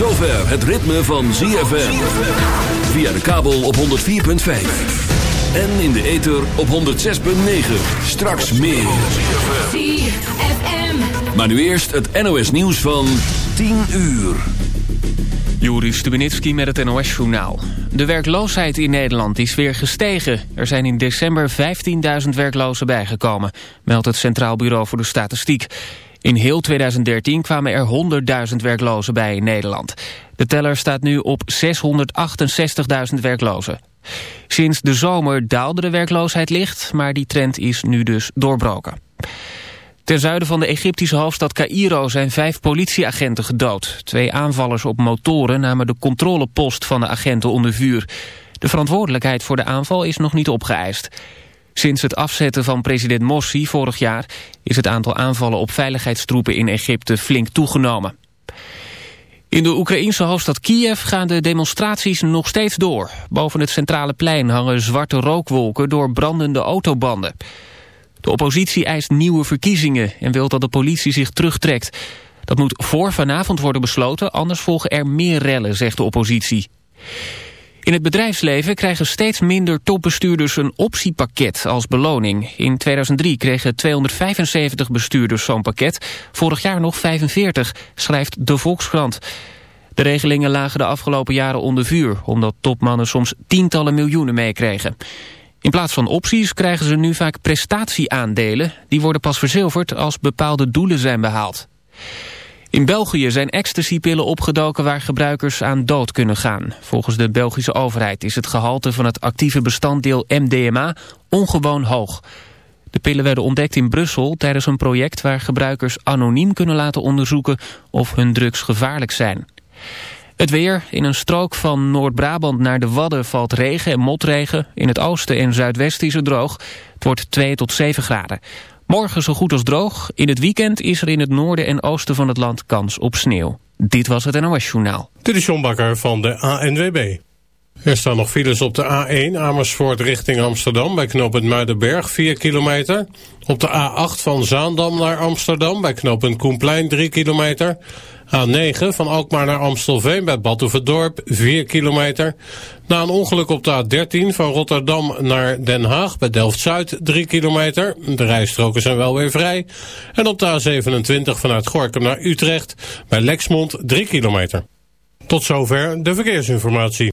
Zover het ritme van ZFM. Via de kabel op 104.5. En in de ether op 106.9. Straks meer. ZFM. Maar nu eerst het NOS nieuws van 10 uur. Juri Stubenitski met het NOS-journaal. De werkloosheid in Nederland is weer gestegen. Er zijn in december 15.000 werklozen bijgekomen, meldt het Centraal Bureau voor de Statistiek. In heel 2013 kwamen er 100.000 werklozen bij in Nederland. De teller staat nu op 668.000 werklozen. Sinds de zomer daalde de werkloosheid licht, maar die trend is nu dus doorbroken. Ten zuiden van de Egyptische hoofdstad Cairo zijn vijf politieagenten gedood. Twee aanvallers op motoren namen de controlepost van de agenten onder vuur. De verantwoordelijkheid voor de aanval is nog niet opgeëist. Sinds het afzetten van president Morsi vorig jaar... is het aantal aanvallen op veiligheidstroepen in Egypte flink toegenomen. In de Oekraïense hoofdstad Kiev gaan de demonstraties nog steeds door. Boven het centrale plein hangen zwarte rookwolken door brandende autobanden. De oppositie eist nieuwe verkiezingen en wil dat de politie zich terugtrekt. Dat moet voor vanavond worden besloten, anders volgen er meer rellen, zegt de oppositie. In het bedrijfsleven krijgen steeds minder topbestuurders een optiepakket als beloning. In 2003 kregen 275 bestuurders zo'n pakket, vorig jaar nog 45, schrijft de Volkskrant. De regelingen lagen de afgelopen jaren onder vuur, omdat topmannen soms tientallen miljoenen meekregen. In plaats van opties krijgen ze nu vaak prestatieaandelen. Die worden pas verzilverd als bepaalde doelen zijn behaald. In België zijn ecstasypillen opgedoken waar gebruikers aan dood kunnen gaan. Volgens de Belgische overheid is het gehalte van het actieve bestanddeel MDMA ongewoon hoog. De pillen werden ontdekt in Brussel tijdens een project waar gebruikers anoniem kunnen laten onderzoeken of hun drugs gevaarlijk zijn. Het weer. In een strook van Noord-Brabant naar de Wadden valt regen en motregen. In het oosten en zuidwesten is het droog. Het wordt 2 tot 7 graden. Morgen zo goed als droog. In het weekend is er in het noorden en oosten van het land kans op sneeuw. Dit was het NOS Journaal. Dit is John Bakker van de ANWB. Er staan nog files op de A1 Amersfoort richting Amsterdam bij knooppunt Muidenberg 4 kilometer. Op de A8 van Zaandam naar Amsterdam bij knooppunt Koenplein 3 kilometer. A9 van Alkmaar naar Amstelveen bij Badhoevedorp 4 kilometer. Na een ongeluk op de A13 van Rotterdam naar Den Haag bij Delft-Zuid 3 kilometer. De rijstroken zijn wel weer vrij. En op de A27 vanuit Gorkum naar Utrecht bij Lexmond 3 kilometer. Tot zover de verkeersinformatie.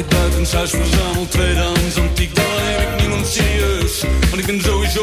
Buiten het buitenshuis verzameld tweedehands antiek. Daar heb ik niemand serieus, want ik ben sowieso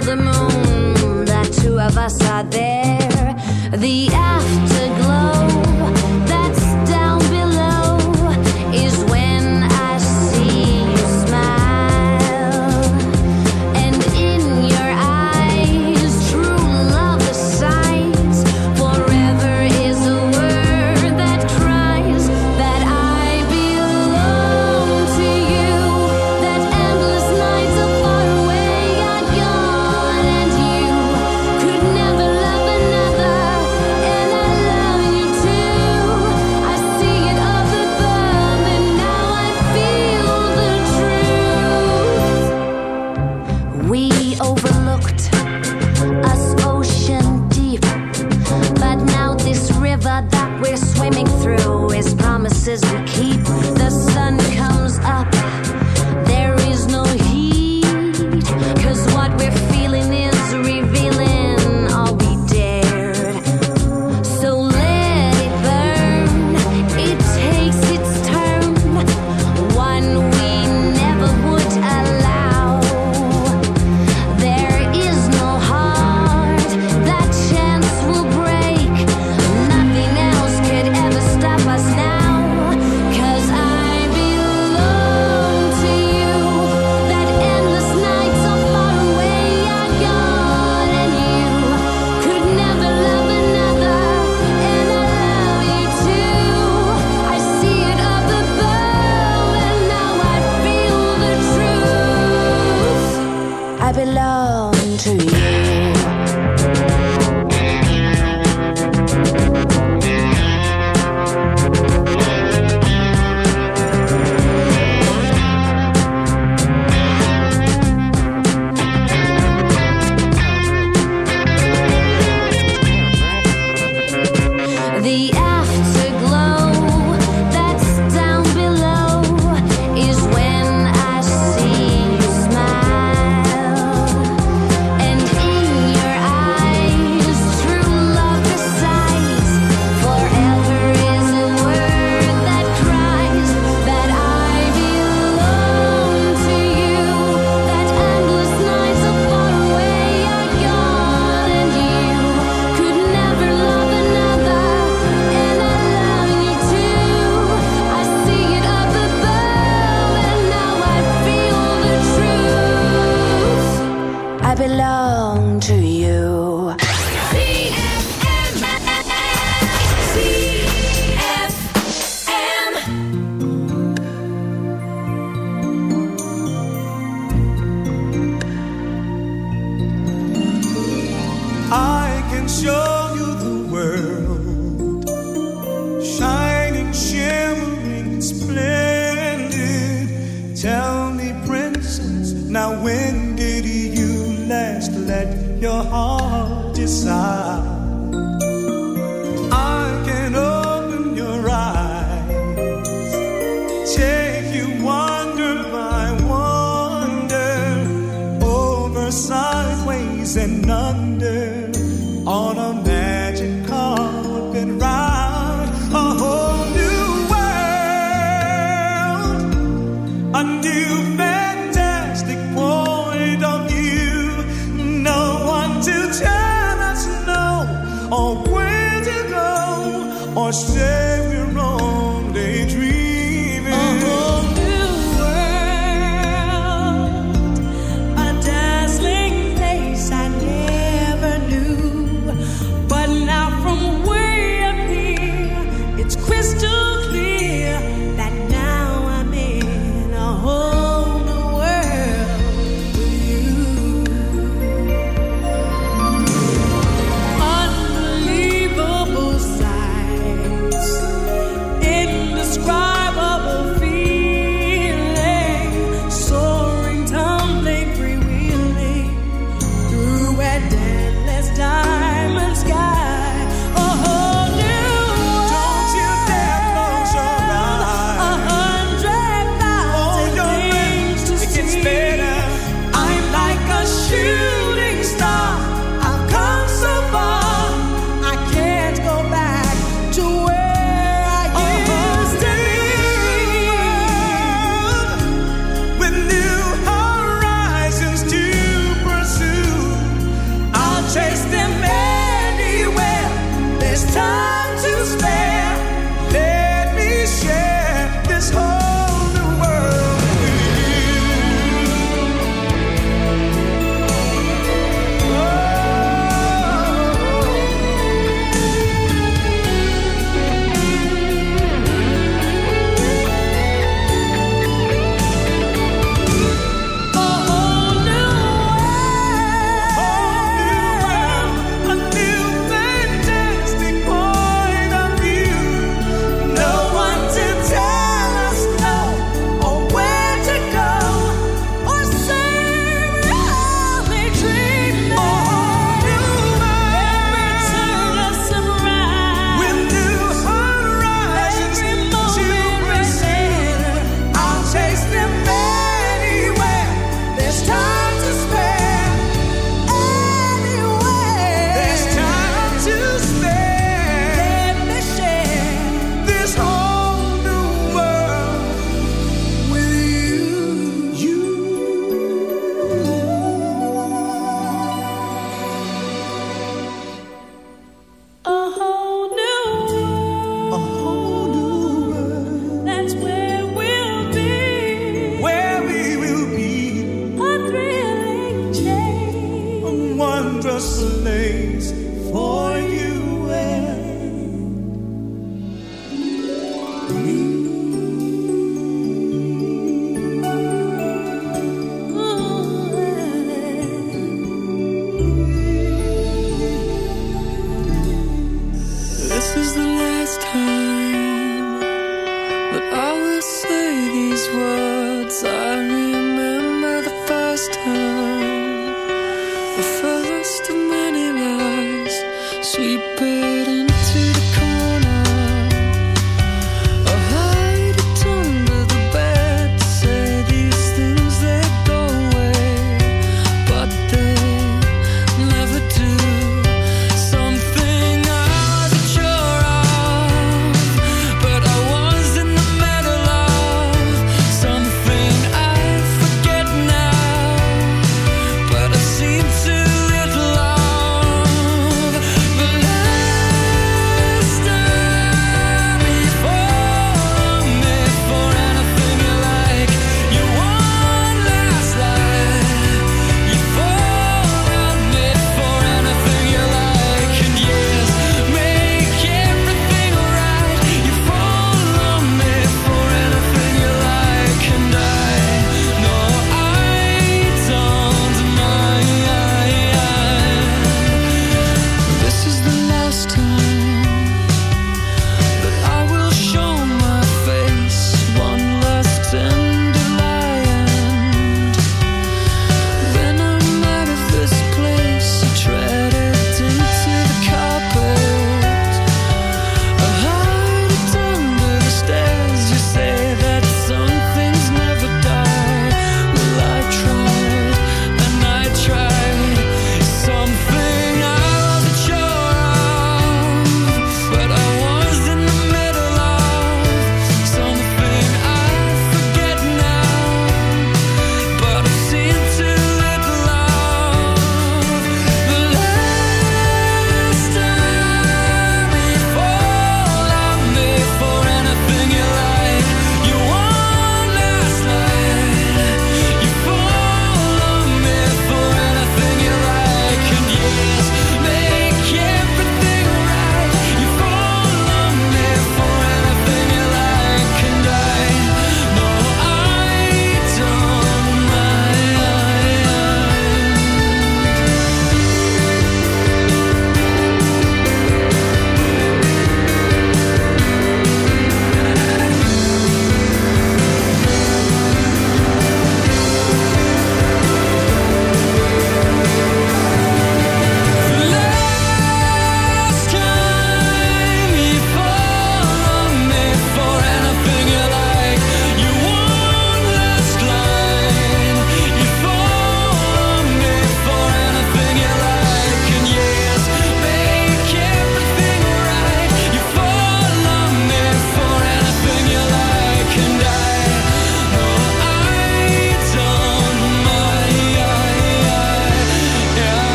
the moon. The two of us are there.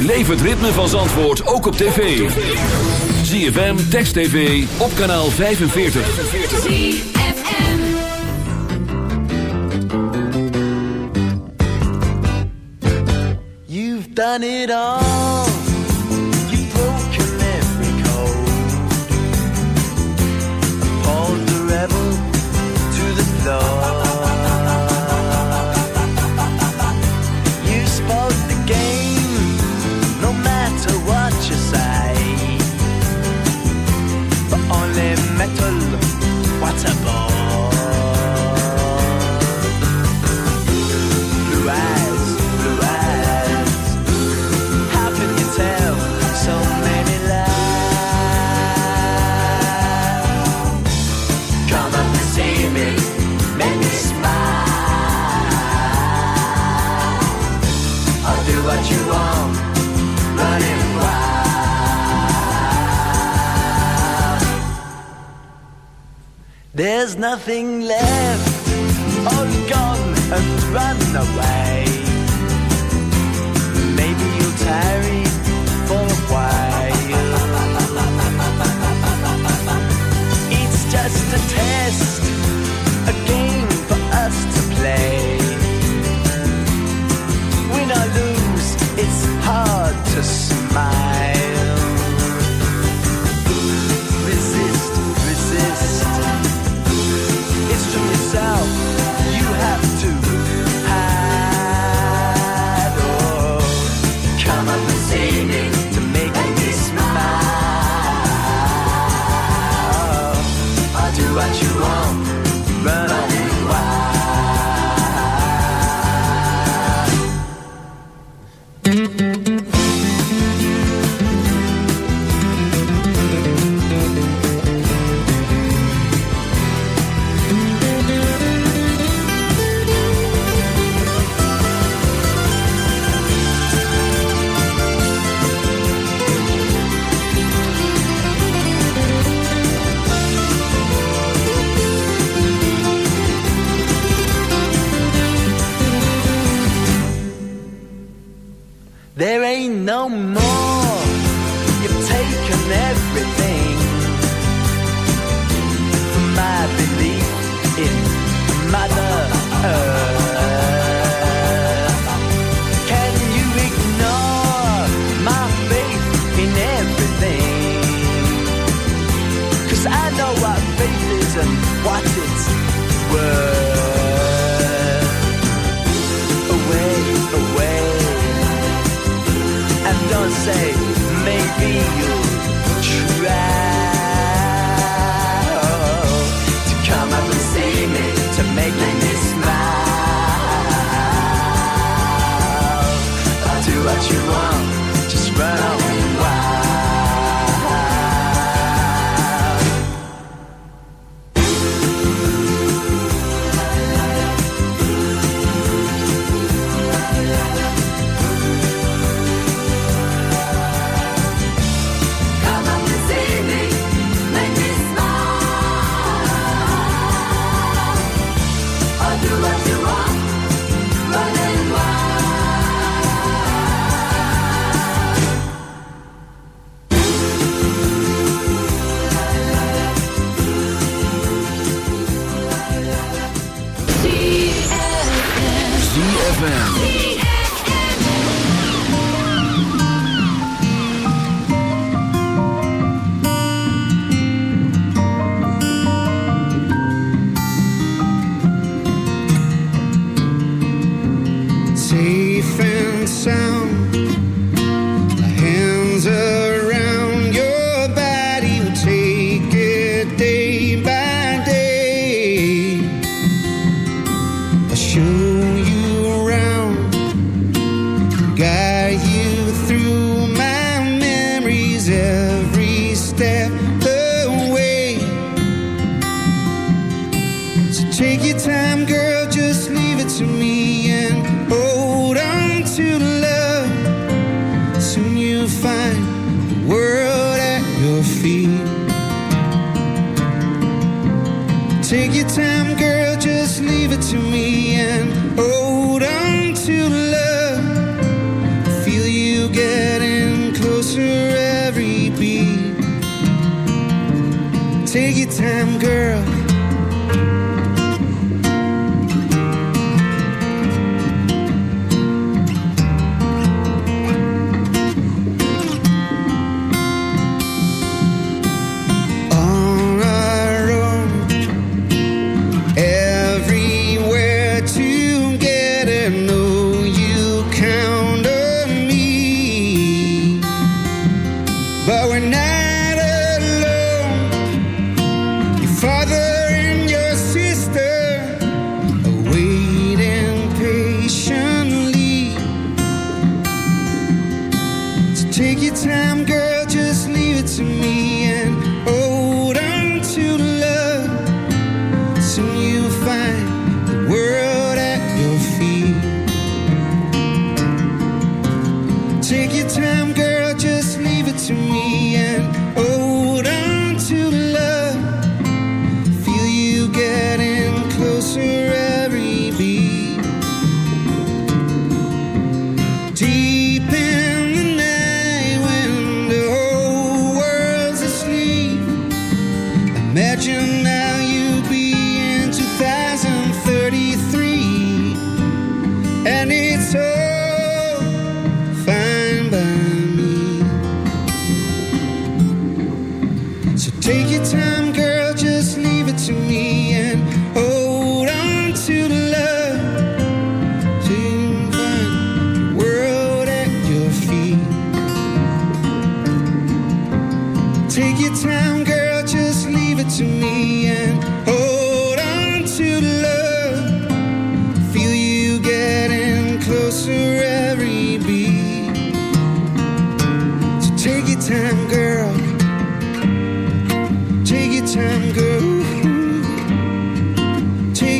Beleef het ritme van Zandvoort ook op tv. ZFM, Text TV, op kanaal 45. You've done it all. Nothing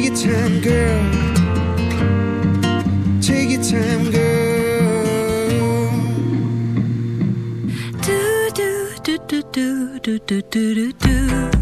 Take your time, girl. Take your time, girl. Do do do do do do do do do.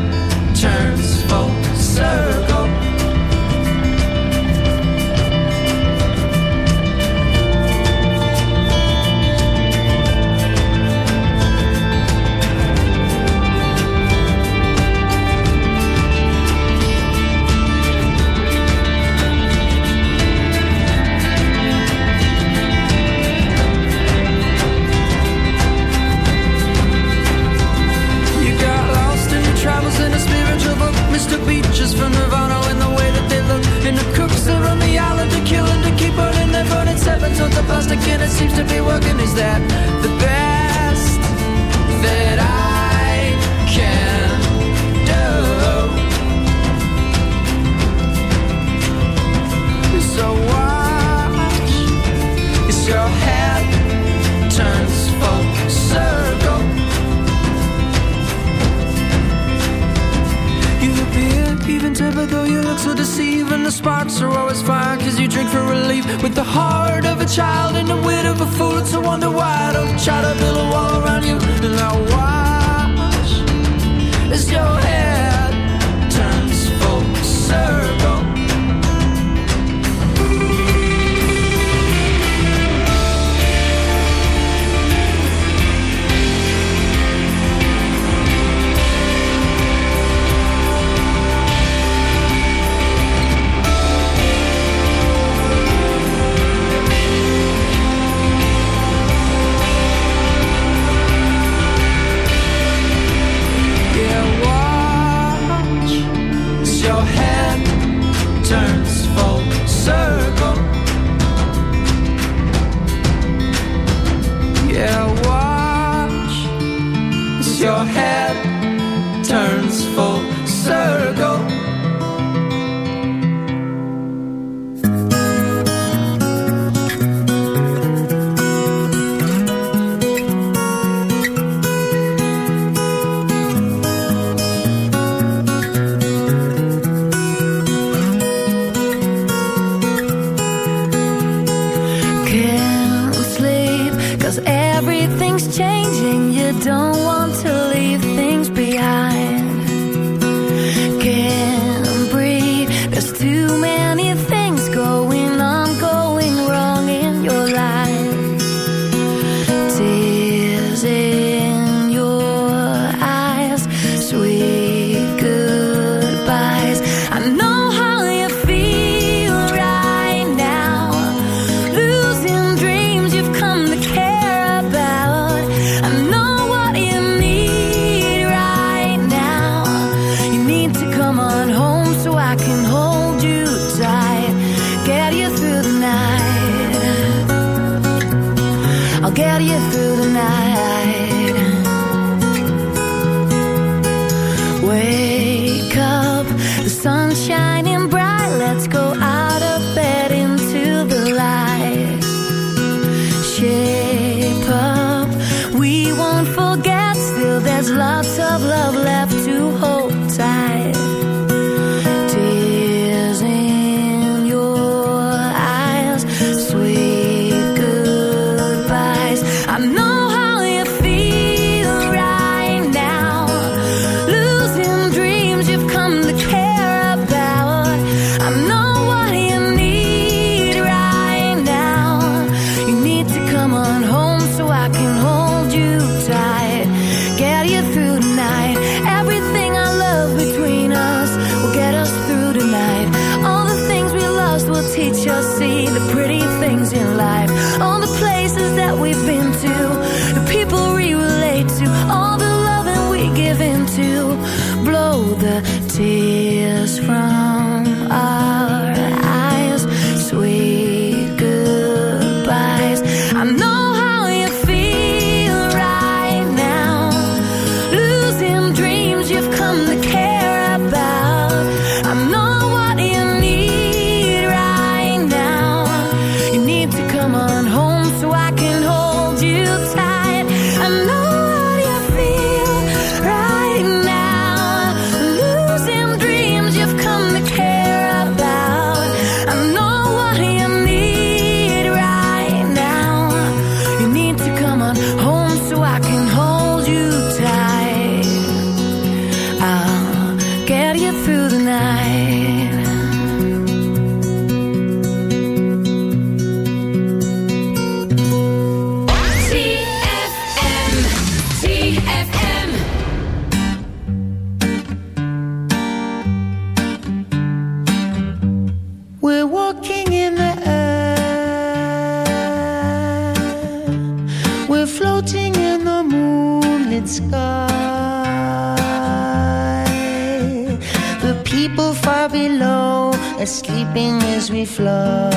turns full circle. In the moonlit sky. The people far below are sleeping as we fly.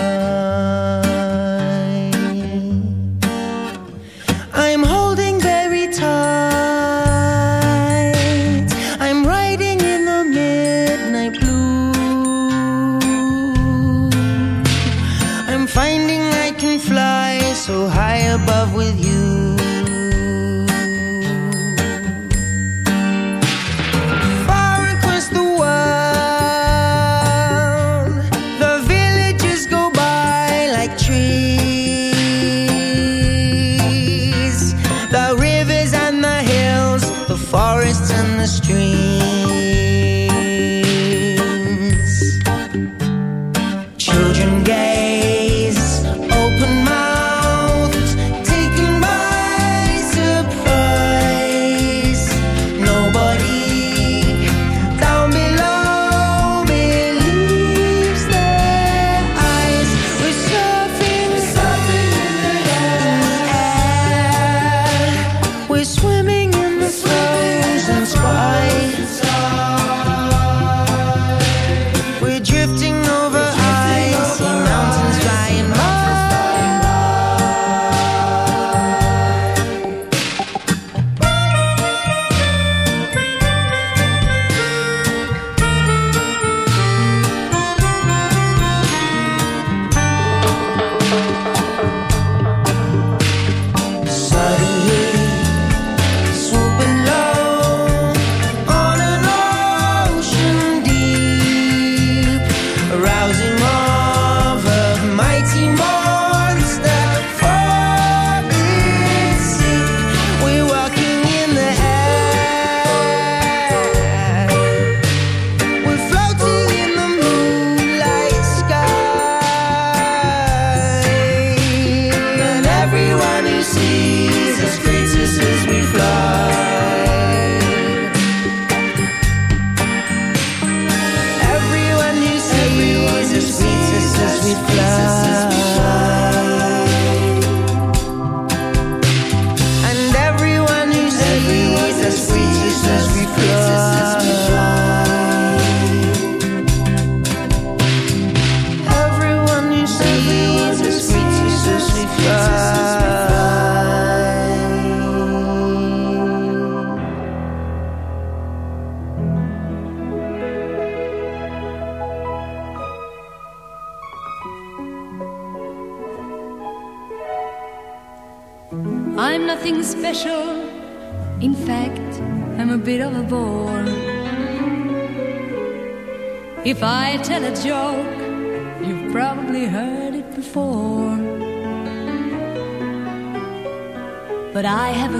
I'm holding very tight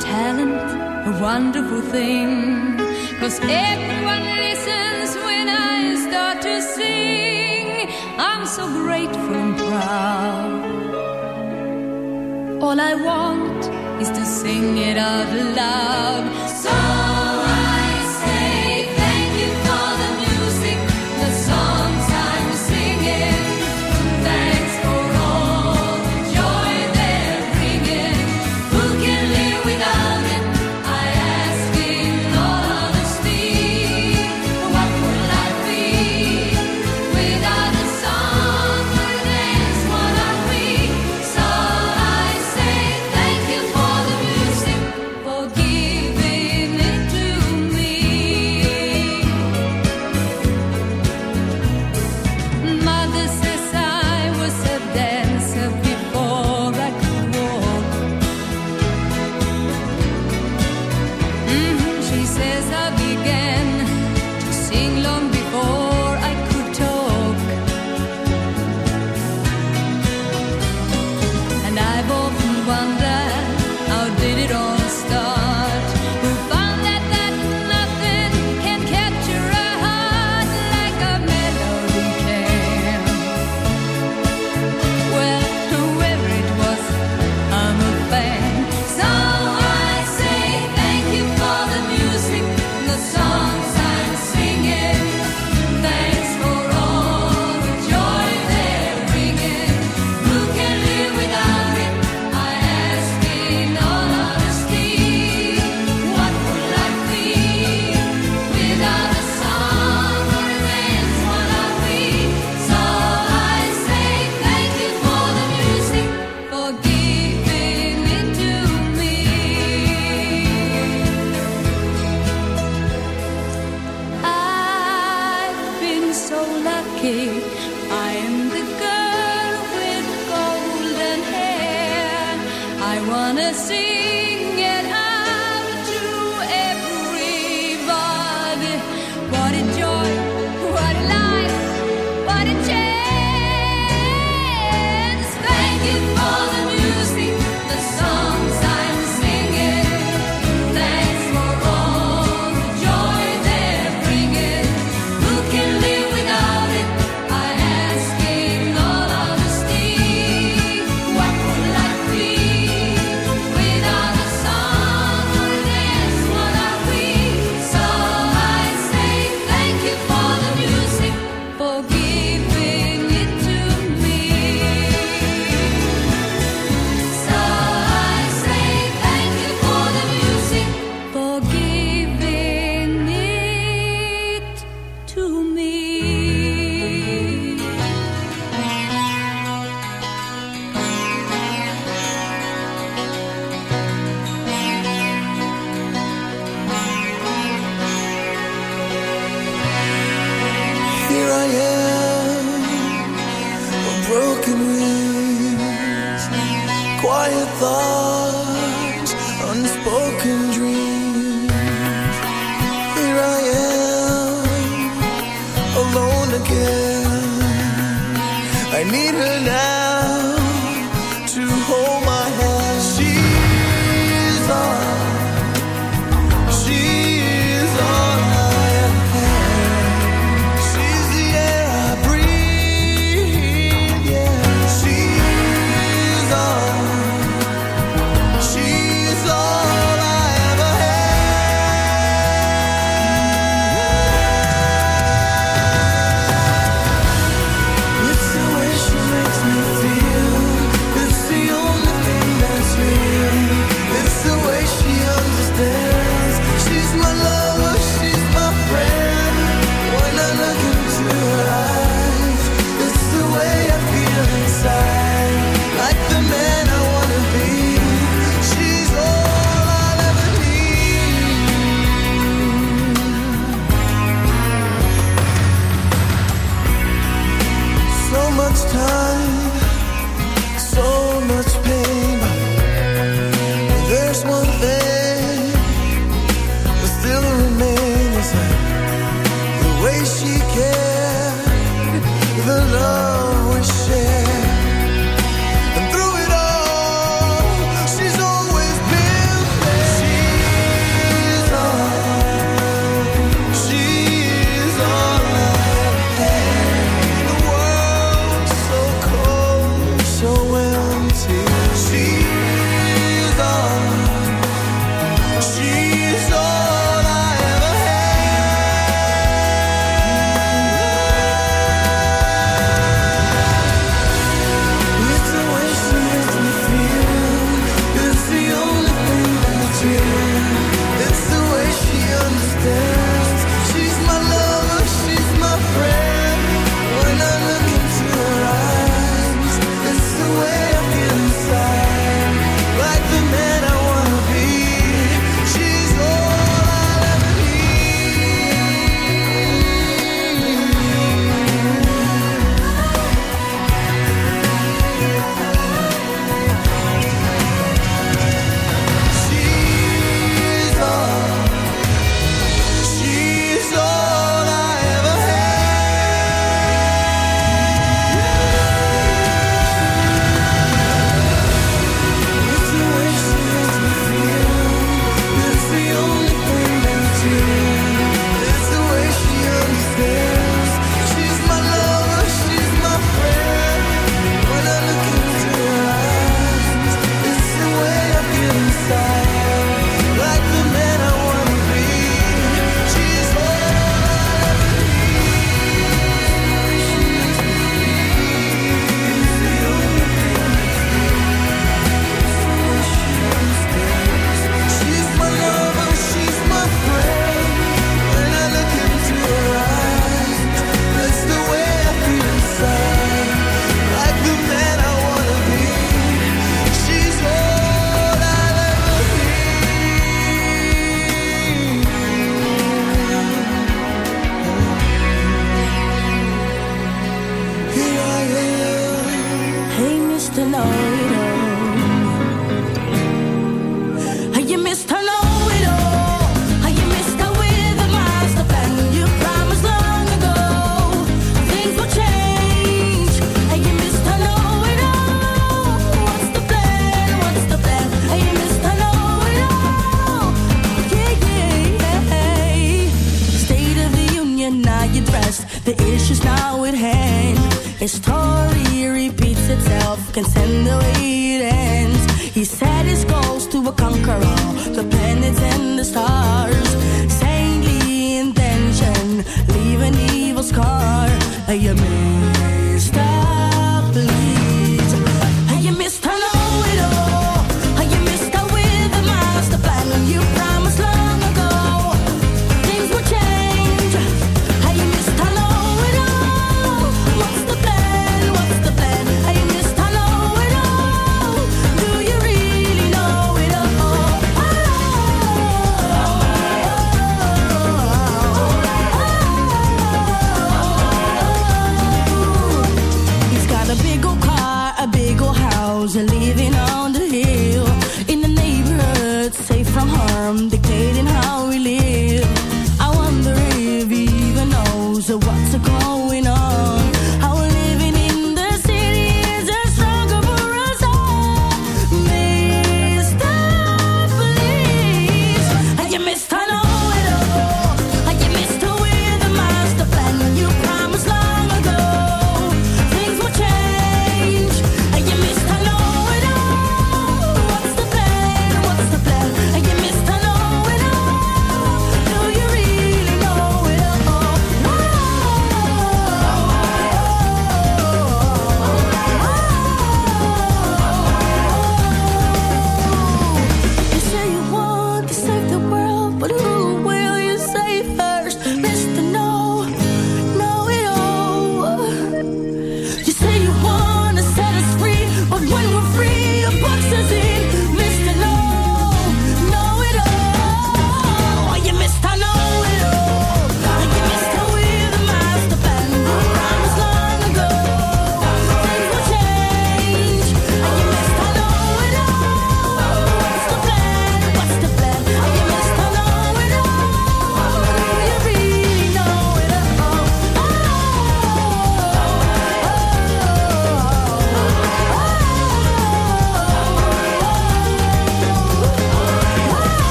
talent a wonderful thing? Cause everyone listens when I start to sing. I'm so grateful and proud. All I want is to sing it out loud.